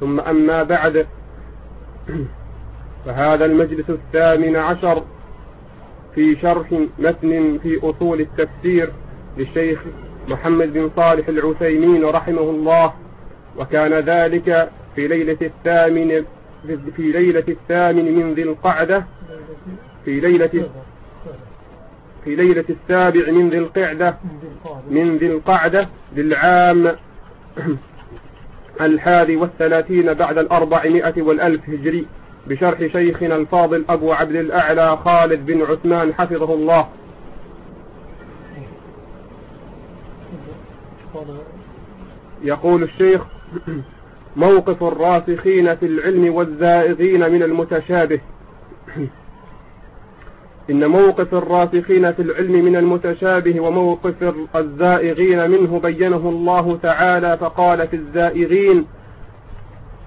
ثم أما بعد فهذا المجلس الثامن عشر في شرح متن في أصول التفسير للشيخ محمد بن صالح العثيمين رحمه الله وكان ذلك في ليلة الثامن في ليلة الثامن من ذي القعدة في ليلة في ليلة السابع من ذي القعدة من ذي القعدة للعام الحادي والثلاثين بعد الأربعمائة والألف هجري بشرح شيخنا الفاضل أبو عبد الأعلى خالد بن عثمان حفظه الله. يقول الشيخ موقف الراسخين في العلم والزائغين من المتشابه. إن موقف الراسخين في العلم من المتشابه وموقف الزائغين منه بينه الله تعالى فقال في الزائغين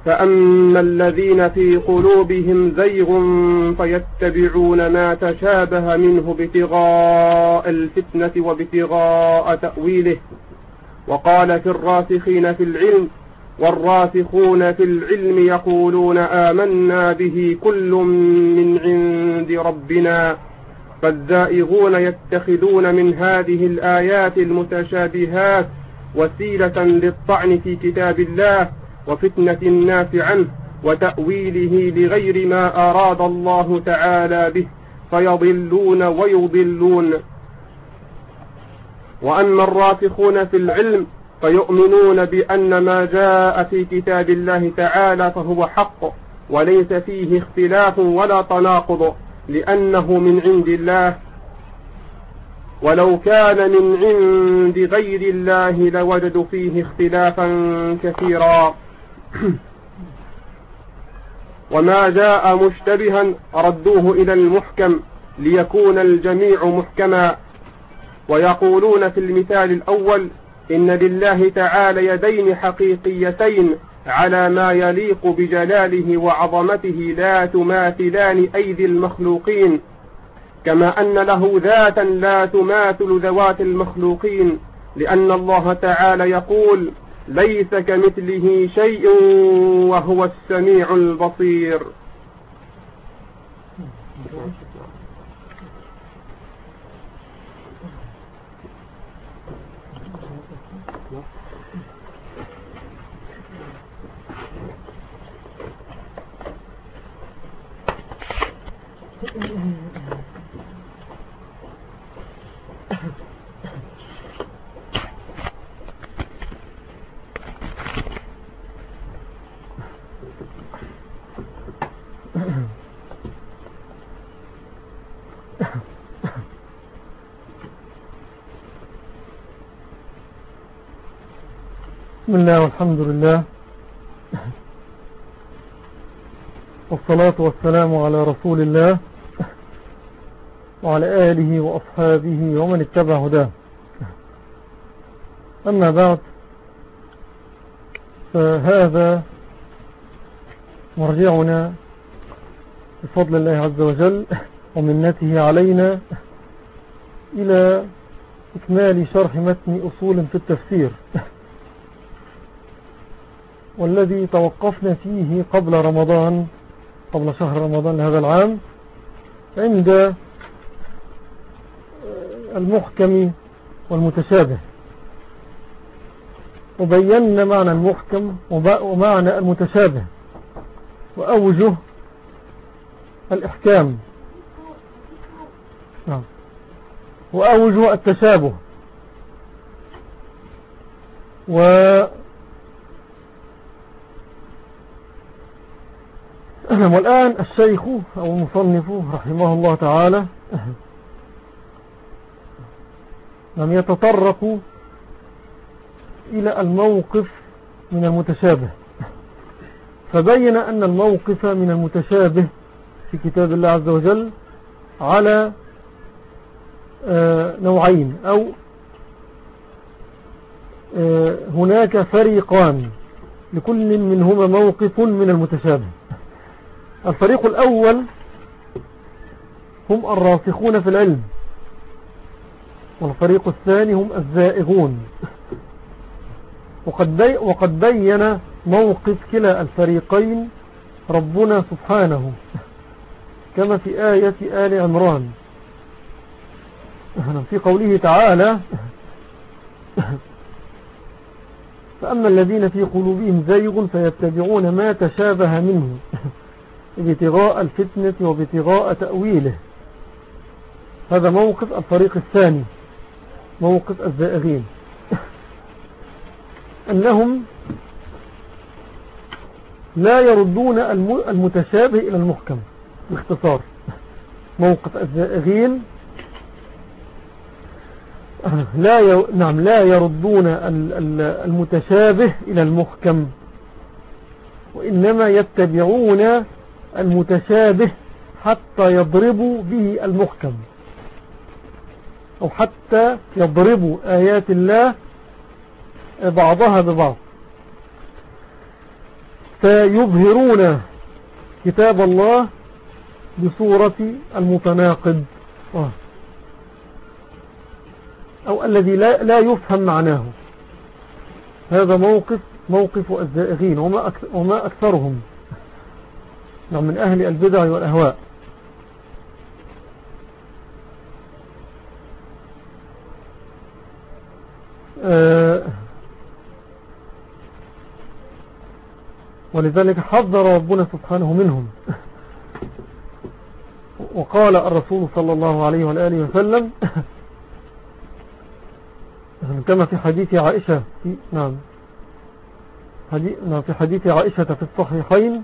فأما الذين في قلوبهم زيغ فيتبعون ما تشابه منه ابتغاء الفتنة وابتغاء تأويله. وقال في الراسخين في العلم والراسخون في العلم يقولون آمنا به كل من عند ربنا. فالزائغون يتخذون من هذه الآيات المتشابهات وسيلة للطعن في كتاب الله وفتنة الناس عنه وتأويله لغير ما أراد الله تعالى به فيضلون ويضلون. وأما الراسخون في العلم فيؤمنون بأن ما جاء في كتاب الله تعالى فهو حق وليس فيه اختلاف ولا تناقض. لأنه من عند الله. ولو كان من عند غير الله لوجدوا فيه اختلافا كثيرا. وما جاء مشتبها ردوه إلى المحكم ليكون الجميع محكما. ويقولون في المثال الأول إن لله تعالى يدين حقيقيتين على ما يليق بجلاله وعظمته لا تماثلان أيدي المخلوقين كما أن له ذاتا لا تماثل ذوات المخلوقين لأن الله تعالى يقول ليس كمثله شيء وهو السميع البصير. بسم الله والحمد لله. والصلاة والسلام على رسول الله وعلى آله وأصحابه ومن اتبع هداه. أما بعد فهذا مرجعنا بفضل الله عز وجل ومنته علينا إلى إكمال شرح متن أصول في التفسير. والذي توقفنا فيه قبل رمضان قبل شهر رمضان هذا العام عند المحكم والمتشابه. وبينا معنى المحكم ومعنى المتشابه وأوجه الإحكام. نعم. وأوجه التشابه. و والآن الشيخ أو المصنف رحمه الله تعالى لم يتطرق إلى الموقف من المتشابه. فبين أن الموقف من المتشابه في كتاب الله عز وجل على آه، نوعين أو آه، هناك فريقان لكل منهما موقف من المتشابه. الفريق الأول هم الراسخون في العلم والفريق الثاني هم الزائغون. وقد, بي وقد بين موقف كلا الفريقين ربنا سبحانه كما في آية آل عمران. في قوله تعالى فأما الذين في قلوبهم زيغ فيتبعون ما تشابه منه. ابتغاء الفتنة وابتغاء تأويله. هذا موقف الفريق الثاني موقف الزائغين أنهم لا يردون المتشابه إلى المحكم باختصار. موقف الزائغين لا ي... نعم لا يردون المتشابه إلى المحكم وإنما يتبعون المتشابه حتى يضربوا به المحكم. أو حتى يضربوا آيات الله بعضها ببعض. فيظهرون كتاب الله بصورة المتناقض. آه. أو الذي لا, لا يفهم معناه. هذا موقف موقف الزائغين وما, أكثرهم. من أهل البدع والأهواء. آه، ولذلك حذر ربنا سبحانه منهم. وقال الرسول صلى الله عليه وآله وسلم كما في حديث عائشة في نعم, نعم في حديث عائشة في الصحيحين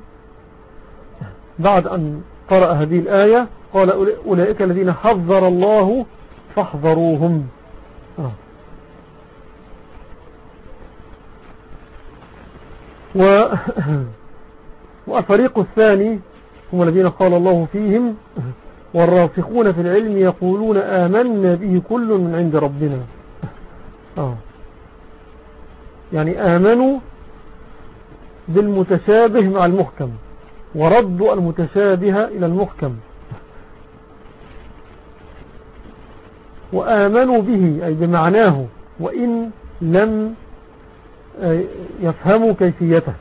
بعد أن قرأ هذه الآية قال أولئك الذين حذر الله فاحذروهم آه. و والفريق الثاني هم الذين قال الله فيهم والراسخون في العلم يقولون آمنا به كل من عند ربنا آه. يعني آمنوا بالمتشابه مع المحكم وردوا المتشابه إلى المحكم. وآمنوا به أي بمعناه وإن لم يفهموا كيفيته.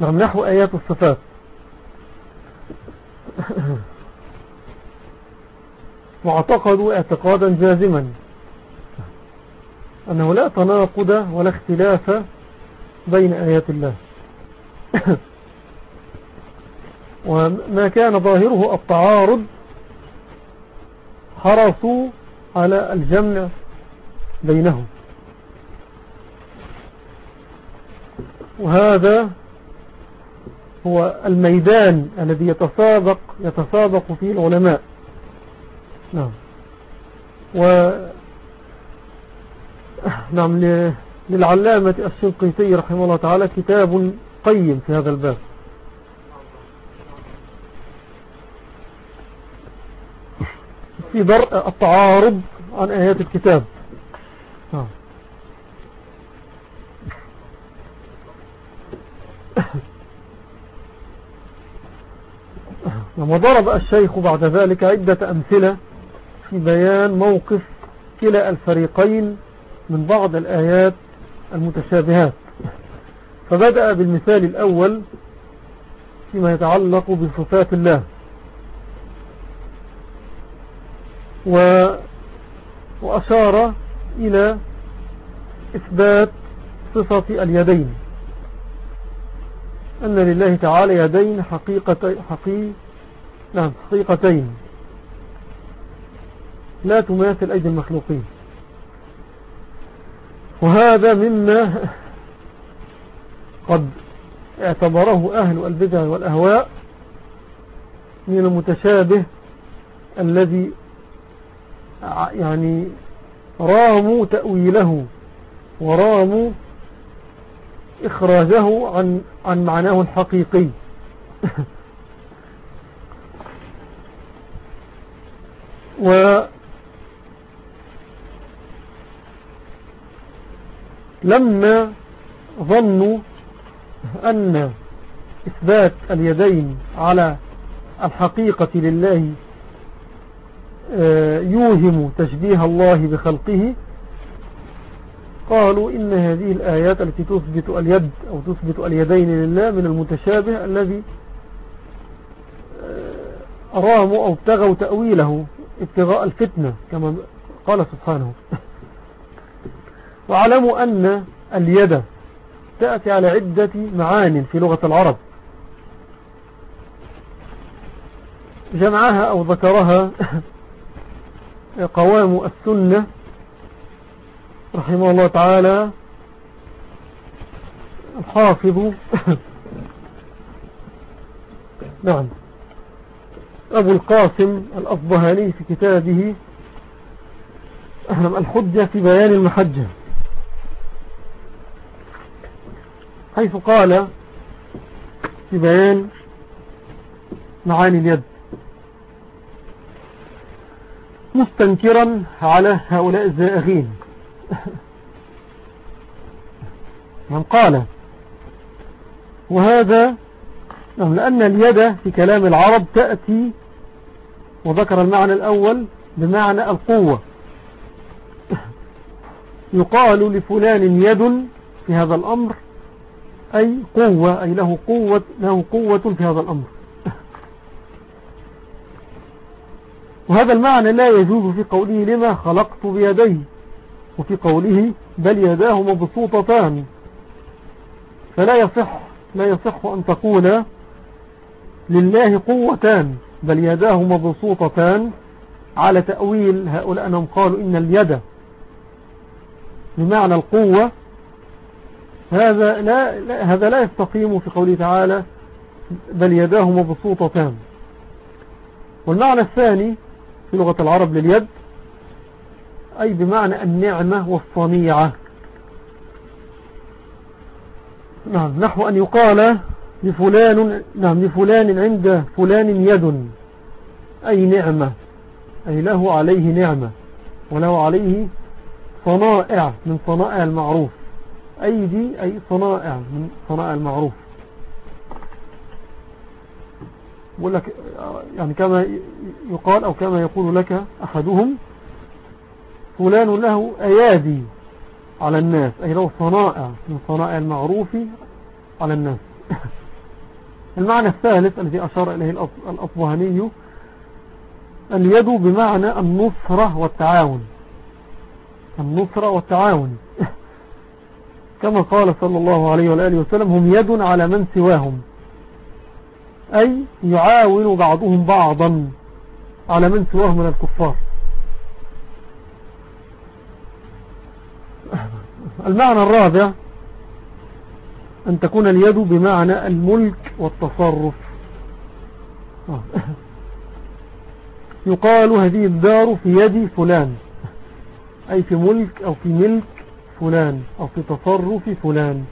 نعم نحو آيات الصفات. واعتقدوا اعتقادا جازما. أنه لا تناقض ولا اختلاف بين آيات الله. وما كان ظاهره التعارض حرصوا على الجمع بينهم. وهذا هو الميدان الذي يتسابق يتسابق فيه العلماء. نعم. و نعم للعلامة الشنقيطي رحمه الله تعالى كتاب قيم في هذا الباب. في درء التعارض عن آيات الكتاب. نعم. وضرب الشيخ بعد ذلك عدة أمثلة في بيان موقف كلا الفريقين من بعض الآيات المتشابهات. فبدأ بالمثال الأول فيما يتعلق بصفات الله. و وأشار إلى إثبات صفة اليدين. أن لله تعالى يدين حقيقة حقيقة نعم حقيقتين. لا تماثل أيدي المخلوقين. وهذا مما قد اعتبره أهل البدع والأهواء من المتشابه الذي يعني راموا تأويله وراموا إخراجه عن, عن معناه الحقيقي. ولما ظنوا أن إثبات اليدين على الحقيقة لله آه، يوهم تشبيه الله بخلقه. قالوا إن هذه الآيات التي تثبت اليد أو تثبت اليدين لله من المتشابه الذي آه، راموا أو ابتغوا تأويله ابتغاء الفتنة كما قال سبحانه. وعلموا أن اليد تأتي على عدة معان في لغة العرب. جمعها أو ذكرها قوام السنة رحمه الله تعالى الحافظ. نعم. أبو القاسم الأصبهاني في كتابه الحجة في بيان المحجة. حيث قال في بيان معاني اليد. مستنكرا على هؤلاء الزائغين. من قال وهذا لأن اليد في كلام العرب تأتي وذكر المعنى الأول بمعنى القوة. يقال لفلان يد في هذا الأمر أي قوة أي له قوة, له قوة في هذا الأمر. وهذا المعنى لا يجوز في قوله لما خلقت بيدي وفي قوله بل يداه مبسوطتان. فلا يصح لا يصح أن تقول لله قوتان بل يداه مبسوطتان. على تأويل هؤلاء أنهم قالوا إن اليد بمعنى القوة هذا لا, لا هذا لا يستقيم في قوله تعالى بل يداه مبسوطتان. والمعنى الثاني في لغة العرب لليد أي بمعنى النعمة والصنيعة. نعم نحو أن يقال لفلان نعم لفلان عند فلان يد. أي نعمة أي له عليه نعمة وله عليه صنائع من صنائع المعروف. أيدي أي صنائع من صنائع المعروف. بقول لك يعني كما يقال أو كما يقول لك أحدهم فلان له أيادي على الناس أي له صنائع من صنائع المعروف على الناس. المعنى الثالث الذي أشار إليه الأصبهاني اليد بمعنى النصرة والتعاون. النصرة والتعاون. كما قال صلى الله عليه وآله وسلم هم يد على من سواهم. أي يعاون بعضهم بعضا على من سواه من الكفار. المعنى الرابع أن تكون اليد بمعنى الملك والتصرف. يقال هذه الدار في يد فلان أي في ملك أو في ملك فلان أو في تصرف فلان.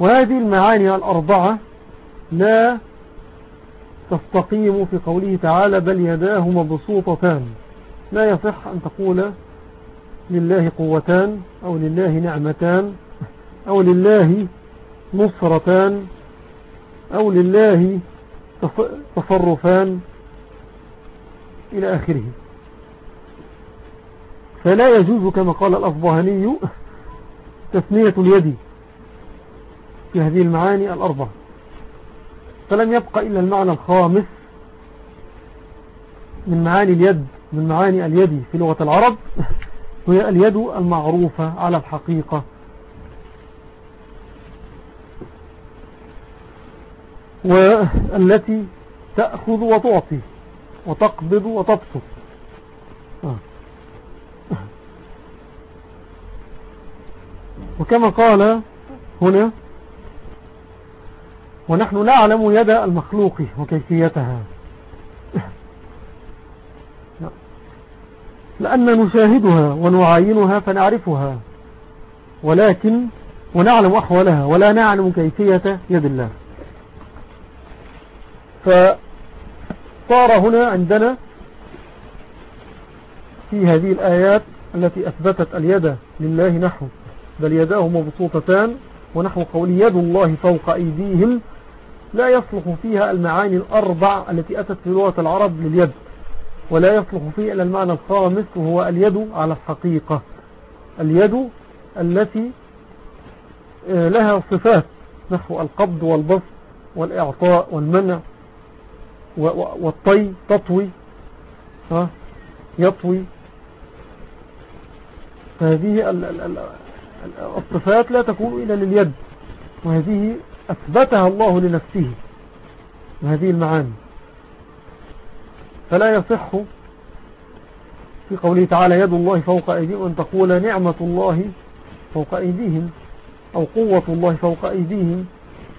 وهذه المعاني الأربعة لا تستقيم في قوله تعالى بل يداه مبسوطتان لا يصح أن تقول لله قوتان أو لله نعمتان أو لله نصرتان أو لله تصرفان إلى آخره. فلا يجوز كما قال الأصبهاني تثنية اليد في هذه المعاني الأربعة. فلم يبقى إلا المعنى الخامس من معاني اليد من معاني اليد في لغة العرب هي اليد المعروفة على الحقيقة. والتي تأخذ وتعطي وتقبض وتبسط. وكما قال هنا ونحن نعلم يد المخلوق وكيفيتها. لأن نشاهدها ونعاينها فنعرفها. ولكن ونعلم أحوالها ولا نعلم كيفية يد الله. فصار هنا عندنا في هذه الآيات التي أثبتت اليد لله نحو. بل يداه مبسوطتان ونحو قول يد الله فوق أيديهم لا يصلح فيها المعاني الأربع التي أتت في لغة العرب لليد ولا يصلح فيها إلا المعنى الخامس وهو اليد على الحقيقة. اليد التي آه، لها صفات نحو القبض والبسط والإعطاء والمنع والطي تطوي يطوي. فهذه الصفات لا تكون إلا لليد وهذه أثبتها الله لنفسه وهذه المعاني. فلا يصح في قوله تعالى يد الله فوق أيديهم أن تقول نعمة الله فوق أيديهم أو قوة الله فوق أيديهم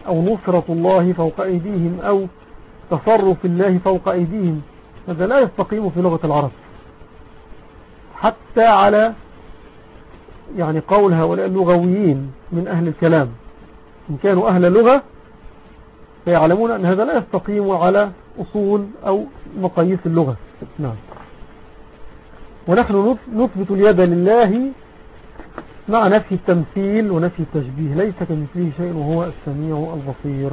أو نصرة الله فوق أيديهم أو تصرف الله فوق أيديهم. هذا لا يستقيم في لغة العرب. حتى على يعني قول هؤلاء اللغويين من أهل الكلام. إن كانوا أهل لغة فيعلمون أن هذا لا يستقيم على أصول أو مقاييس اللغة. نعم. ونحن نثبت اليد لله مع نفي التمثيل ونفي التشبيه. ليس كمثله شيء وهو السميع البصير.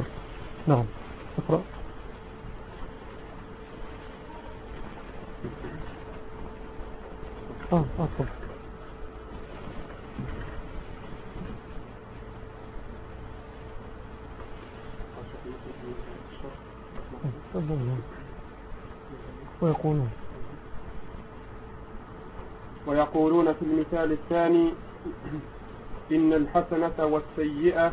نعم. اقرأ. آه آه ويقولون. ويقولون في المثال الثاني إن الحسنة والسيئة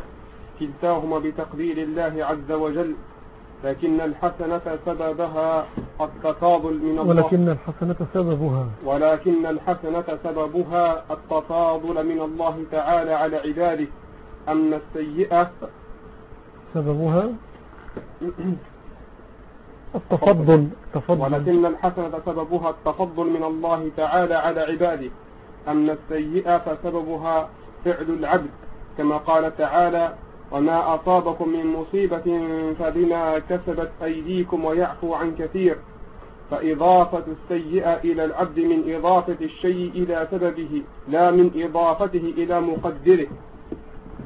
كلتاهما بتقدير الله عز وجل لكن الحسنة سببها التفاضل من الله. ولكن الحسنة سببها. ولكن الحسنة سببها التفاضل من الله تعالى على عباده. أما السيئة سببها؟ التفضل تفضل ولكن الحسنة سببها التفضل من الله تعالى على عباده أما السيئة فسببها فعل العبد كما قال تعالى وما أصابكم من مصيبة فبما كسبت أيديكم ويعفو عن كثير فإضافة السيئة إلى العبد من إضافة الشيء إلى سببه لا من إضافته إلى مقدره.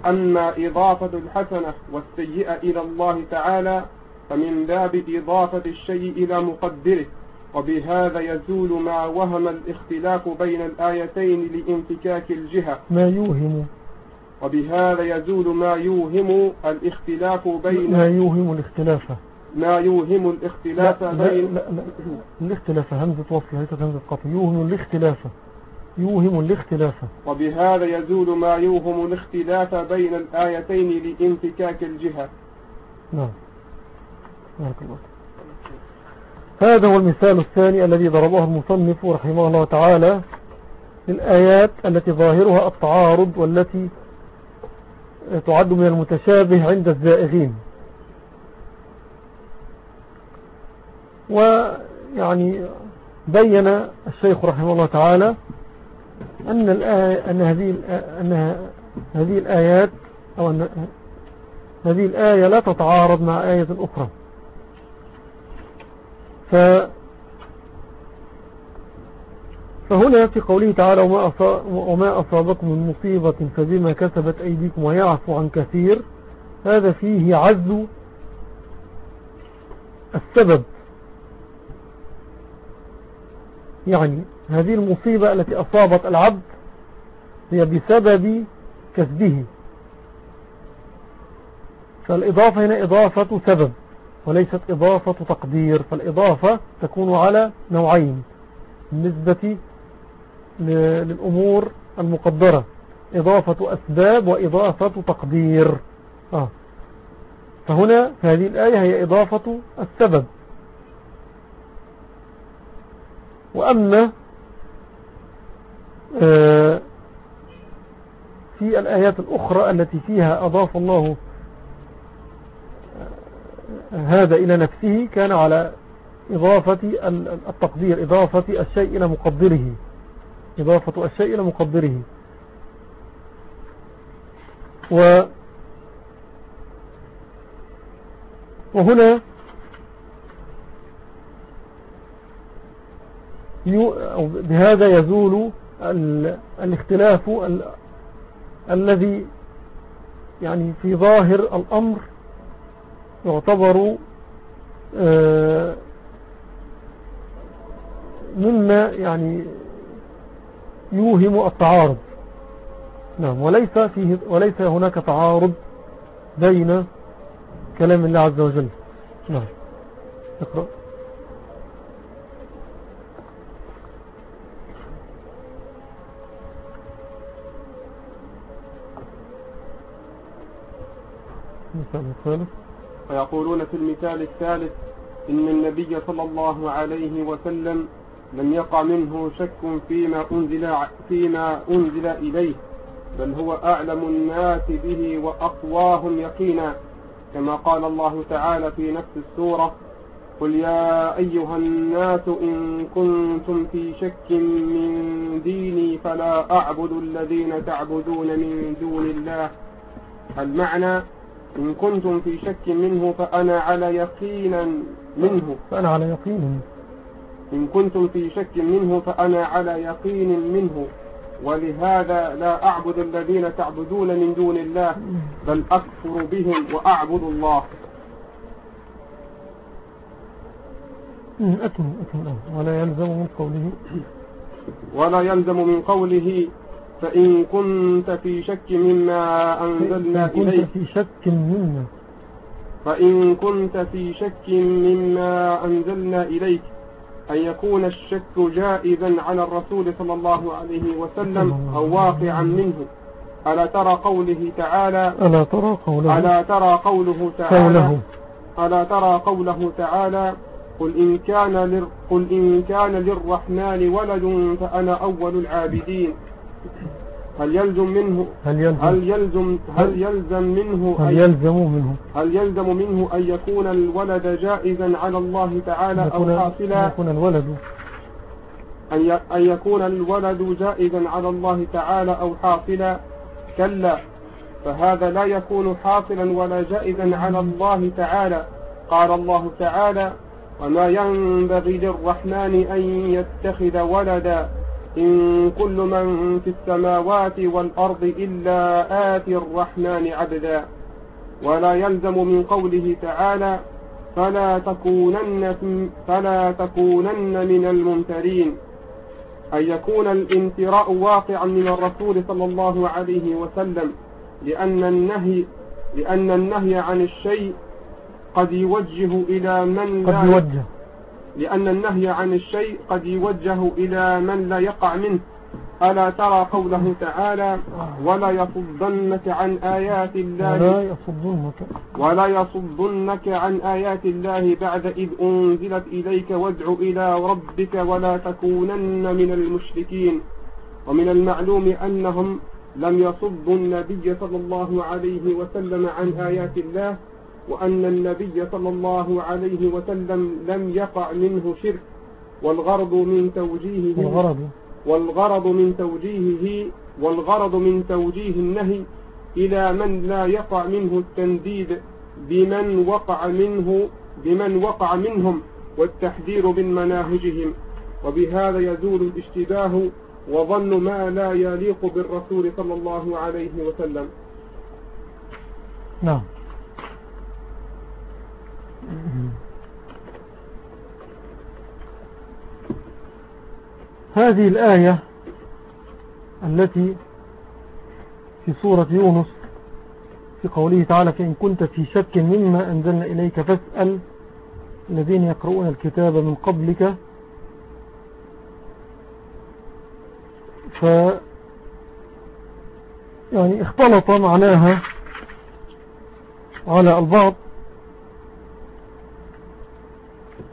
أما إضافة الحسنة والسيئة إلى الله تعالى فمن باب إضافة الشيء إلى مقدره وبهذا يزول ما وهم الاختلاف بين الآيتين لانفكاك الجهة. ما يوهم. وبهذا يزول ما يوهم الاختلاف بين ما يوهم الاختلاف. ما يوهم الاختلاف لا بين لا لا لا الاختلاف همزة وصل ليست همزة قطع يوهم الاختلاف. يوهم الاختلاف. وبهذا يزول ما يوهم الاختلاف بين الآيتين لانفكاك الجهة. نعم. هذا هو المثال الثاني الذي ضربه المصنف رحمه الله تعالى للآيات التي ظاهرها التعارض والتي تعد من المتشابه عند الزائغين. ويعني بين الشيخ رحمه الله تعالى أن, أن, هذه, أن هذه الآيات أو أن هذه الآية لا تتعارض مع آية أخرى. ف فهنا في قوله تعالى وما, أصابكم من مصيبة فبما كسبت أيديكم ويعفو عن كثير. هذا فيه عز السبب. يعني هذه المصيبة التي أصابت العبد هي بسبب كسبه. فالإضافة هنا إضافة سبب. وليست إضافة تقدير فالإضافة تكون على نوعين. بالنسبة للأمور المقدرة إضافة أسباب وإضافة تقدير. آه. فهنا في هذه الآية هي إضافة السبب. وأما آه، في الآيات الأخرى التي فيها أضاف الله هذا إلى نفسه كان على إضافة التقدير إضافة الشيء إلى مقدره. إضافة الشيء إلى مقدره. و وهنا بهذا يزول الاختلاف الذي يعني في ظاهر الأمر يعتبر آه، مما يعني يوهم التعارض. نعم وليس, فيه وليس هناك تعارض بين كلام الله عز وجل. نعم. اقرأ. المثال الثالث. فيقولون في المثال الثالث إن النبي صلى الله عليه وسلم لم يقع منه شك فيما أنزل, فيما أنزل إليه بل هو أعلم الناس به وأقواهم يقينا. كما قال الله تعالى في نفس السورة قل يا أيها الناس إن كنتم في شك من ديني فلا أعبد الذين تعبدون من دون الله. المعنى إن كنتم في شك منه فأنا على يقين منه. فأنا على يقين. إن كنتم في شك منه فأنا على يقين منه. ولهذا لا أعبد الذين تعبدون من دون الله بل أكفر بهم وأعبد الله. أكمل أكمل ولا يلزم من قوله. ولا يلزم من قوله فإن كنت في شك مما أنزلنا إليك. في شك مما فإن كنت في شك مما أنزلنا إليك. أن يكون الشك جائزا على الرسول صلى الله عليه وسلم أو واقعا منه. ألا ترى قوله تعالى؟ ألا ترى قوله؟ ألا ترى قوله تعالى؟ قوله. ألا ترى قوله تعالى؟ قل إن كان لر قل إن كان للرحمن ولد فأنا أول العابدين. هل يلزم منه هل يلزم هل يلزم هل يلزم منه هل يلزم منه؟ هل يلزم منه أن يكون الولد جائزا على الله تعالى أو حاصلا؟ يكون الولد. أن يكون الولد جائزا على الله تعالى أو حاصلا؟ كلا فهذا لا يكون حاصلا ولا جائزا على الله تعالى. قال الله تعالى وما ينبغي للرحمن أن يتخذ ولدا إن كل من في السماوات والأرض إلا آتي الرحمن عبدا. ولا يلزم من قوله تعالى فلا تكونن فلا تكونن من الممترين. أن يكون الامتراء واقعا من الرسول صلى الله عليه وسلم لأن النهي لأن النهي عن الشيء قد يوجه إلى من قد يوجه. لأن النهي عن الشيء قد يوجه إلى من لا يقع منه. ألا ترى قوله تعالى ولا يصدنك عن آيات الله ولا يصدنك. ولا يصدنك عن آيات الله بعد إذ أنزلت إليك وادع إلى ربك ولا تكونن من المشركين. ومن المعلوم أنهم لم يصدوا النبي صلى الله عليه وسلم عن آيات الله وأن النبي صلى الله عليه وسلم لم يقع منه شرك والغرض من توجيهه والغرض. والغرض من توجيهه والغرض من توجيه النهي إلى من لا يقع منه التنديد بمن وقع منه بمن وقع منهم والتحذير من مناهجهم. وبهذا يزول الاشتباه وظن ما لا يليق بالرسول صلى الله عليه وسلم. نعم. هذه الآية التي في سورة يونس في قوله تعالى فإن كنت في شك مما أنزلنا إليك فاسأل الذين يقرؤون الكتاب من قبلك ف يعني اختلط معناها على البعض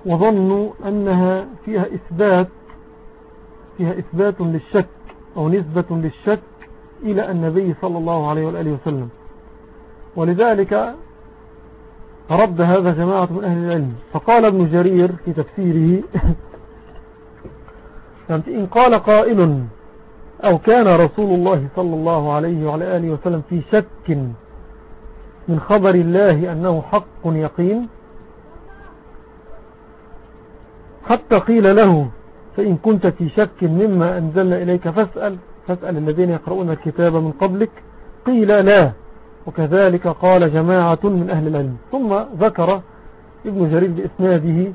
وظنوا أنها فيها إثبات فيها إثبات للشك أو نسبة للشك إلى النبي صلى الله عليه وآله وسلم. ولذلك رد هذا جماعة من أهل العلم. فقال ابن جرير في تفسيره إن قال قائل أو كان رسول الله صلى الله عليه وعلى آله وسلم في شك من خبر الله أنه حق يقين حتى قيل له فإن كنت في شك مما أنزلنا إليك فاسأل فاسأل الذين يقرؤون الكتاب من قبلك. قيل لا وكذلك قال جماعة من أهل العلم. ثم ذكر ابن جرير بإسناده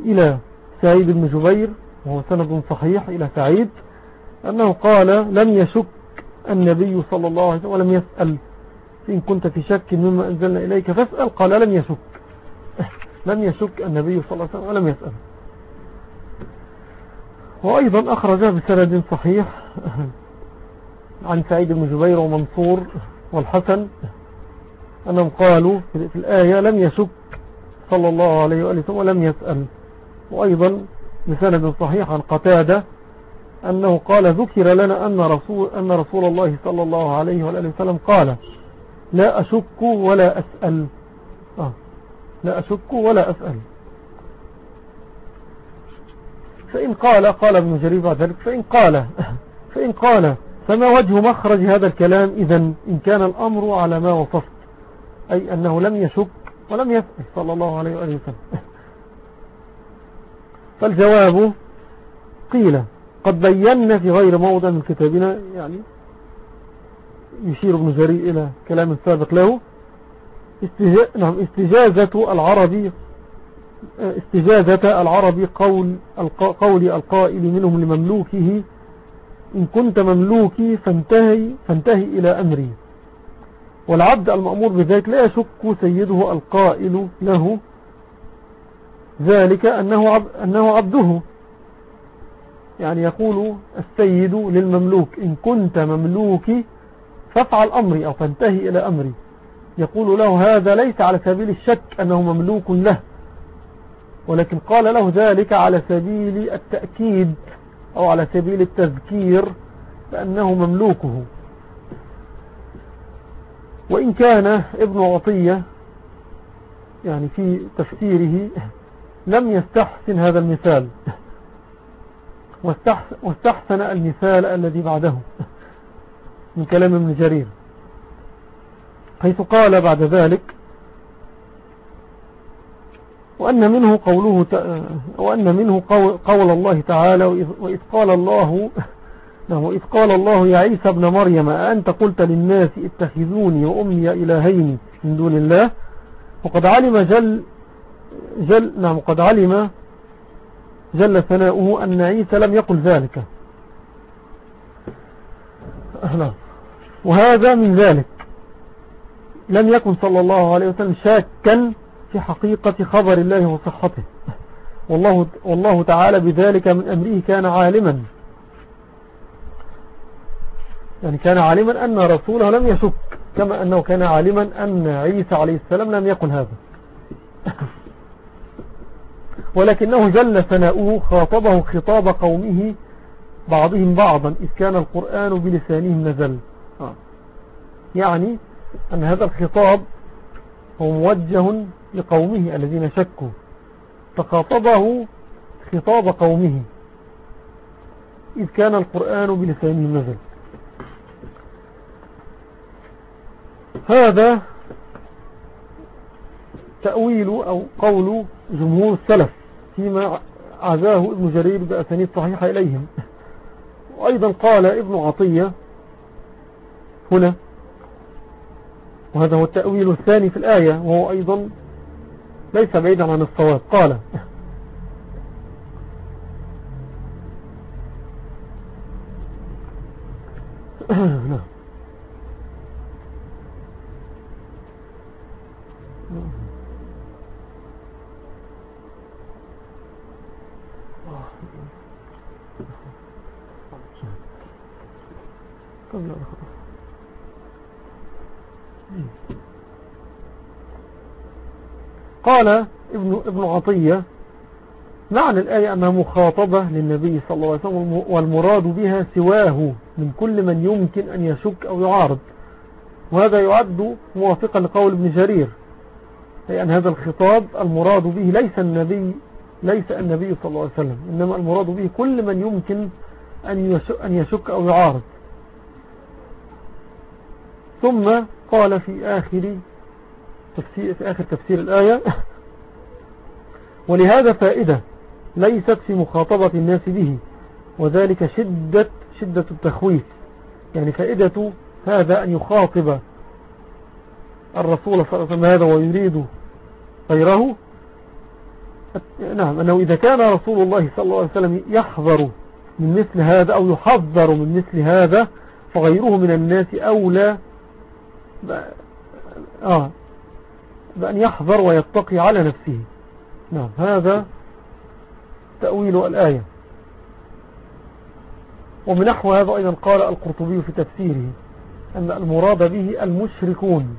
إلى سعيد بن جبير وهو سند صحيح إلى سعيد أنه قال لم يشك النبي صلى الله عليه وسلم ولم يسأل. إن كنت في شك مما أنزلنا إليك فاسأل. قال لم يشك. لم يشك النبي صلى الله عليه وسلم ولم يسأل وأيضا أخرج بسند صحيح عن سعيد بن جبير ومنصور والحسن أنهم قالوا في الآية لم يشك صلى الله عليه وآله وسلم ولم يسأل. وأيضا بسند صحيح عن قتادة أنه قال ذكر لنا أن رسول, أن رسول الله صلى الله عليه وآله وسلم قال لا أشك ولا أسأل. لا أشك ولا أسأل. فإن قال قال ابن جرير بعد ذلك فإن قال فإن قال فما وجه مخرج هذا الكلام؟ إذا إن كان الأمر على ما وصفت أي أنه لم يشك ولم يسأل صلى الله عليه وآله وسلم. فالجواب قيل قد بينا في غير موضع من كتابنا يعني يشير ابن جرير إلى كلام سابق له استجازة العربي استجازة العربي قول, قول القائل منهم لمملوكه إن كنت مملوكي فانتهي, فانتهي إلى أمري. والعبد المأمور بذلك لا يشك سيده القائل له ذلك أنه, أنه عبده. يعني يقول السيد للمملوك إن كنت مملوكي فافعل أمري أو فانتهي إلى أمري. يقول له هذا ليس على سبيل الشك أنه مملوك له ولكن قال له ذلك على سبيل التأكيد أو على سبيل التذكير بأنه مملوكه. وإن كان ابن عطية يعني في تفسيره لم يستحسن هذا المثال واستحسن المثال الذي بعده من كلام ابن جرير. حيث قال بعد ذلك وأن منه قوله وأن منه قول الله تعالى وإذ قال الله نعم، وإذ قال الله يا عيسى ابن مريم أنت قلت للناس اتخذوني وأمي إلهين من دون الله؟ وقد علم جل جل نعم قد علم جل ثناؤه أن عيسى لم يقل ذلك. نعم. وهذا من ذلك. لم يكن صلى الله عليه وسلم شاكا في حقيقة خبر الله وصحته. والله, والله تعالى بذلك من أمره كان عالما. يعني كان عالما أن رسوله لم يشك كما أنه كان عالما أن عيسى عليه السلام لم يقل هذا. ولكنه جل ثناؤه خاطبه خطاب قومه بعضهم بعضا إذ كان القرآن بلسانهم نزل. آه. يعني أن هذا الخطاب هو موجه لقومه الذين شكوا فخاطبه خطاب قومه. إذ كان القرآن بلسانهم نزل هذا تأويل أو قول جمهور السلف فيما عزاه ابن جرير بأسانيد صحيحة إليهم. وأيضا قال ابن عطية هنا وهذا هو التأويل الثاني في الآية وهو أيضا ليس بعيدا عن الصواب. قال نعم. قال ابن, ابن عطية معنى الآية أنها مخاطبة للنبي صلى الله عليه وسلم والمراد بها سواه من كل من يمكن أن يشك أو يعارض. وهذا يعد موافقا لقول ابن جرير أي أن هذا الخطاب المراد به ليس النبي ليس النبي صلى الله عليه وسلم إنما المراد به كل من يمكن أن يشك أو يعارض. ثم قال في آخر تفسير, في آخر تفسير الآية. ولهذا فائدة ليست في مخاطبة الناس به وذلك شدة, شدة التخويف. يعني فائدة هذا أن يخاطب الرسول صلى الله عليه وسلم هذا ويريد غيره. نعم أنه إذا كان رسول الله صلى الله عليه وسلم يحذر من مثل هذا أو يحذر من مثل هذا فغيره من الناس أولى. آه بأن يحذر ويتقي على نفسه. نعم هذا تأويل الآية. ومن نحو هذا أيضا قال القرطبي في تفسيره أن المراد به المشركون.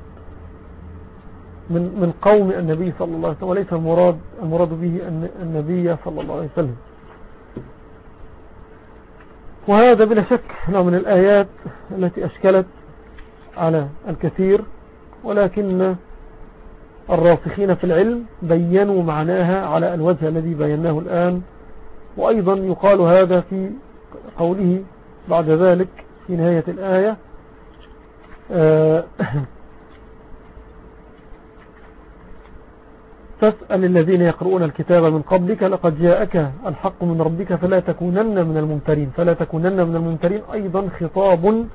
من من قوم النبي صلى الله عليه وسلم وليس المراد المراد به النبي صلى الله عليه وسلم. وهذا بلا شك نوع من الآيات التي أشكلت على الكثير ولكن الراسخين في العلم بينوا معناها على الوجه الذي بيناه الآن وأيضا يقال هذا في قوله بعد ذلك في نهاية الآية آه، فاسأل الذين يقرؤون الكتاب من قبلك لقد جاءك الحق من ربك فلا تكونن من الممترين فلا تكونن من الممترين. أيضا خطاب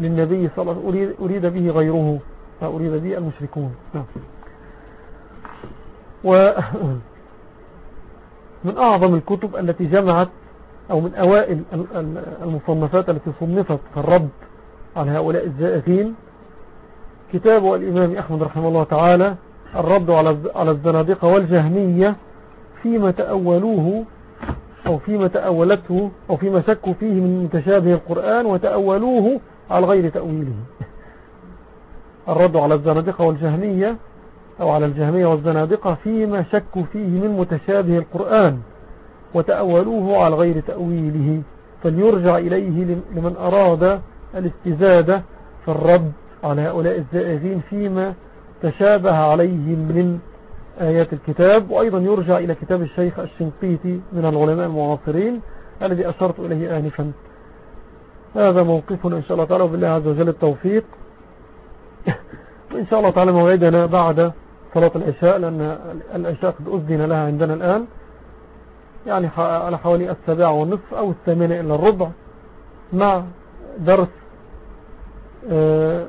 للنبي صلى الله عليه وسلم أريد به غيره فأريد به المشركون. نعم. ومن أعظم الكتب التي جمعت أو من أوائل المصنفات التي صنفت في الرد على هؤلاء الزائفين كتاب الإمام أحمد رحمه الله تعالى الرد على الزنادقة والجهمية فيما تأولوه أو فيما تأولته أو فيما شكوا فيه من متشابه القرآن وتأولوه على غير تأويله. الرد على الزنادقة والجهمية أو على الجهمية والزنادقة فيما شكوا فيه من متشابه القرآن وتأولوه على غير تأويله فليرجع إليه لمن أراد الاستزادة في الرد على هؤلاء الزائغين فيما تشابه عليهم من آيات الكتاب. وأيضا يرجع إلى كتاب الشيخ الشنقيطي من العلماء المعاصرين الذي أشرت إليه آنفا. هذا موقفنا إن شاء الله تعالى وبالله عز وجل التوفيق. وإن شاء الله تعالى موعدنا بعد صلاة العشاء لأن العشاء قد أذن لها عندنا الآن. يعني على حوالي السابعة والنصف أو الثامنة إلى الربع. مع درس آه،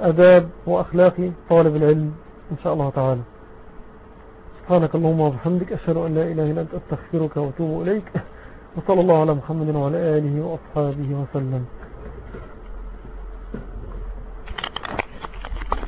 أداب وأخلاق طالب العلم إن شاء الله تعالى. سبحانك اللهم وبحمدك أشهد أن لا إله إلا أنت أستغفرك وأتوب إليك. وصلى الله على محمد وعلى آله وأصحابه وسلم.